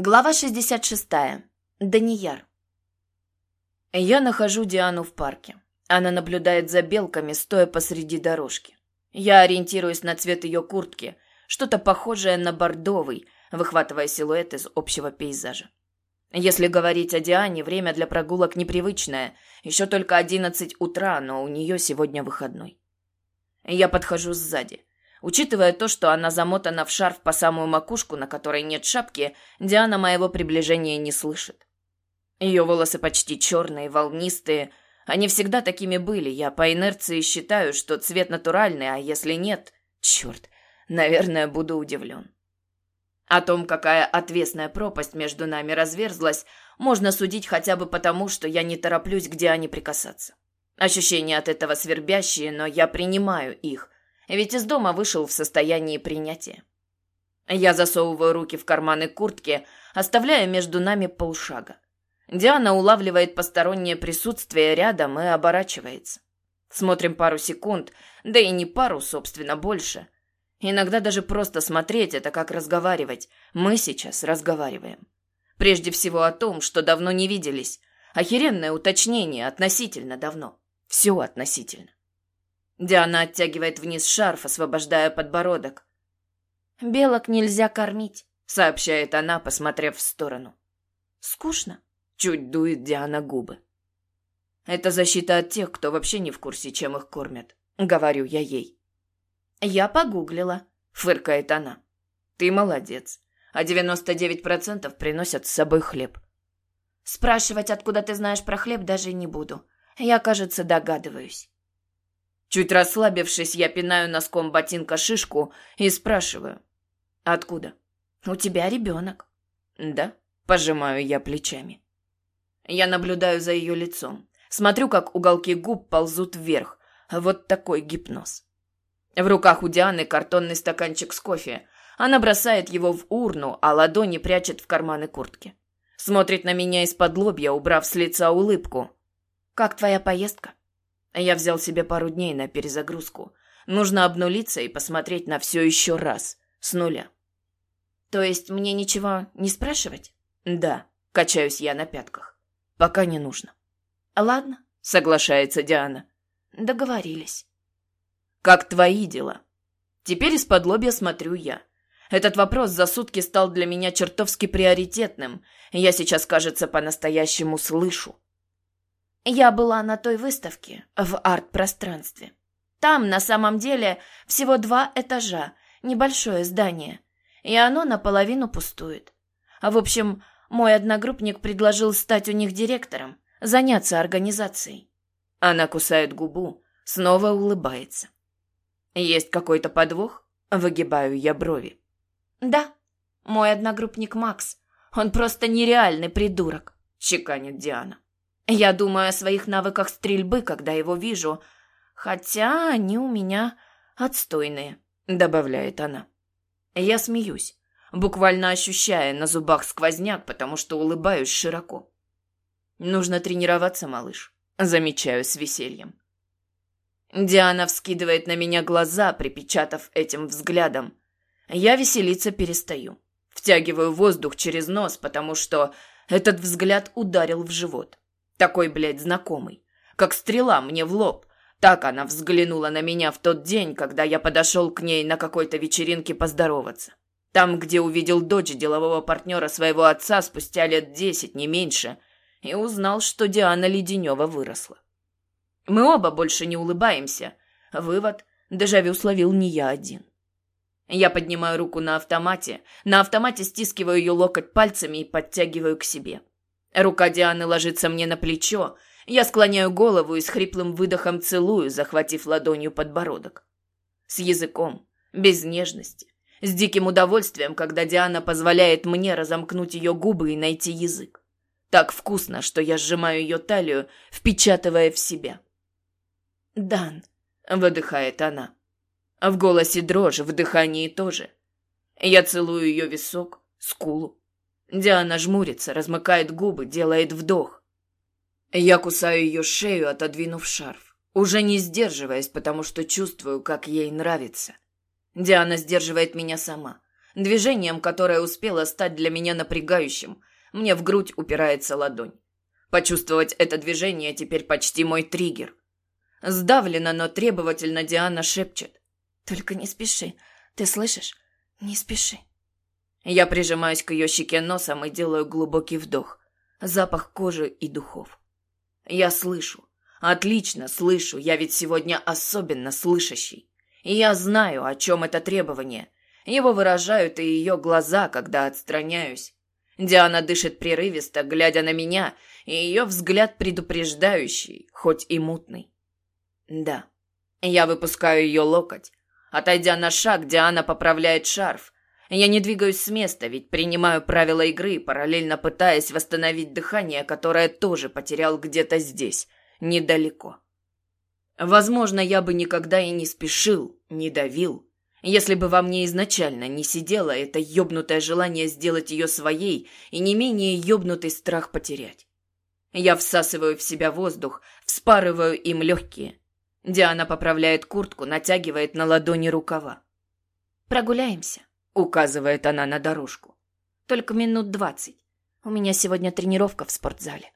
Глава 66. Данияр. Я нахожу Диану в парке. Она наблюдает за белками, стоя посреди дорожки. Я ориентируюсь на цвет ее куртки, что-то похожее на бордовый, выхватывая силуэт из общего пейзажа. Если говорить о Диане, время для прогулок непривычное. Еще только одиннадцать утра, но у нее сегодня выходной. Я подхожу сзади. Учитывая то, что она замотана в шарф по самую макушку, на которой нет шапки, Диана моего приближения не слышит. Ее волосы почти черные, волнистые. Они всегда такими были. Я по инерции считаю, что цвет натуральный, а если нет... Черт, наверное, буду удивлен. О том, какая отвесная пропасть между нами разверзлась, можно судить хотя бы потому, что я не тороплюсь к Диане прикасаться. Ощущения от этого свербящие, но я принимаю их – ведь из дома вышел в состоянии принятия. Я засовываю руки в карманы куртки, оставляя между нами полшага. Диана улавливает постороннее присутствие рядом и оборачивается. Смотрим пару секунд, да и не пару, собственно, больше. Иногда даже просто смотреть – это как разговаривать. Мы сейчас разговариваем. Прежде всего о том, что давно не виделись. Охеренное уточнение относительно давно. Все относительно. Диана оттягивает вниз шарф, освобождая подбородок. «Белок нельзя кормить», — сообщает она, посмотрев в сторону. «Скучно», — чуть дует Диана губы. «Это защита от тех, кто вообще не в курсе, чем их кормят», — говорю я ей. «Я погуглила», — фыркает она. «Ты молодец. А 99% приносят с собой хлеб». «Спрашивать, откуда ты знаешь про хлеб, даже не буду. Я, кажется, догадываюсь». Чуть расслабившись, я пинаю носком ботинка шишку и спрашиваю. «Откуда?» «У тебя ребенок». «Да?» – пожимаю я плечами. Я наблюдаю за ее лицом. Смотрю, как уголки губ ползут вверх. Вот такой гипноз. В руках у Дианы картонный стаканчик с кофе. Она бросает его в урну, а ладони прячет в карманы куртки. Смотрит на меня из-под лобья, убрав с лица улыбку. «Как твоя поездка?» Я взял себе пару дней на перезагрузку. Нужно обнулиться и посмотреть на все еще раз. С нуля. То есть мне ничего не спрашивать? Да, качаюсь я на пятках. Пока не нужно. Ладно, соглашается Диана. Договорились. Как твои дела? Теперь из-под лобья смотрю я. Этот вопрос за сутки стал для меня чертовски приоритетным. Я сейчас, кажется, по-настоящему слышу. Я была на той выставке в арт-пространстве. Там, на самом деле, всего два этажа, небольшое здание, и оно наполовину пустует. В общем, мой одногруппник предложил стать у них директором, заняться организацией. Она кусает губу, снова улыбается. Есть какой-то подвох? Выгибаю я брови. Да, мой одногруппник Макс. Он просто нереальный придурок, чеканит Диана. Я думаю о своих навыках стрельбы, когда его вижу, хотя они у меня отстойные, добавляет она. Я смеюсь, буквально ощущая на зубах сквозняк, потому что улыбаюсь широко. Нужно тренироваться, малыш, замечаю с весельем. Диана вскидывает на меня глаза, припечатав этим взглядом. Я веселиться перестаю. Втягиваю воздух через нос, потому что этот взгляд ударил в живот. Такой, блядь, знакомый. Как стрела мне в лоб. Так она взглянула на меня в тот день, когда я подошел к ней на какой-то вечеринке поздороваться. Там, где увидел дочь делового партнера своего отца спустя лет десять, не меньше, и узнал, что Диана Леденева выросла. Мы оба больше не улыбаемся. Вывод – дежавю словил не я один. Я поднимаю руку на автомате, на автомате стискиваю ее локоть пальцами и подтягиваю к себе. Рука Дианы ложится мне на плечо. Я склоняю голову и с хриплым выдохом целую, захватив ладонью подбородок. С языком, без нежности, с диким удовольствием, когда Диана позволяет мне разомкнуть ее губы и найти язык. Так вкусно, что я сжимаю ее талию, впечатывая в себя. «Дан», — выдыхает она. В голосе дрожь, в дыхании тоже. Я целую ее висок, скулу. Диана жмурится, размыкает губы, делает вдох. Я кусаю ее шею, отодвинув шарф, уже не сдерживаясь, потому что чувствую, как ей нравится. Диана сдерживает меня сама. Движением, которое успело стать для меня напрягающим, мне в грудь упирается ладонь. Почувствовать это движение теперь почти мой триггер. Сдавленно, но требовательно Диана шепчет. «Только не спеши. Ты слышишь? Не спеши». Я прижимаюсь к ее щеке носом и делаю глубокий вдох. Запах кожи и духов. Я слышу. Отлично слышу. Я ведь сегодня особенно слышащий. И я знаю, о чем это требование. Его выражают и ее глаза, когда отстраняюсь. Диана дышит прерывисто, глядя на меня, и ее взгляд предупреждающий, хоть и мутный. Да. Я выпускаю ее локоть. Отойдя на шаг, Диана поправляет шарф. Я не двигаюсь с места, ведь принимаю правила игры, параллельно пытаясь восстановить дыхание, которое тоже потерял где-то здесь, недалеко. Возможно, я бы никогда и не спешил, не давил, если бы во мне изначально не сидело это ёбнутое желание сделать ее своей и не менее ёбнутый страх потерять. Я всасываю в себя воздух, вспарываю им легкие. Диана поправляет куртку, натягивает на ладони рукава. «Прогуляемся», — указывает она на дорожку. «Только минут двадцать. У меня сегодня тренировка в спортзале».